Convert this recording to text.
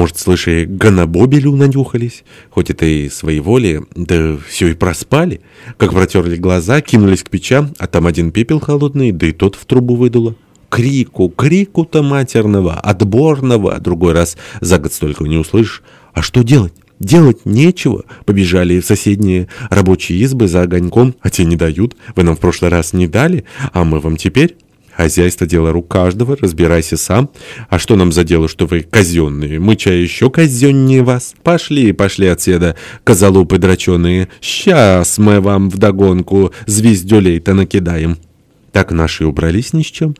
может, слыши, гонобобелю нанюхались? Хоть это и своей воли, да все и проспали. Как протерли глаза, кинулись к печам, а там один пепел холодный, да и тот в трубу выдуло. Крику, крику-то матерного, отборного, другой раз за год столько не услышишь. А что делать? Делать нечего. Побежали в соседние рабочие избы за огоньком, а те не дают. Вы нам в прошлый раз не дали, а мы вам теперь... Хозяйство — дело рук каждого, разбирайся сам. А что нам за дело, что вы казенные? Мы чай еще казеннее вас. Пошли, пошли отседа, козолупы драченые. Сейчас мы вам вдогонку звездюлей-то накидаем. Так наши убрались ни с чем.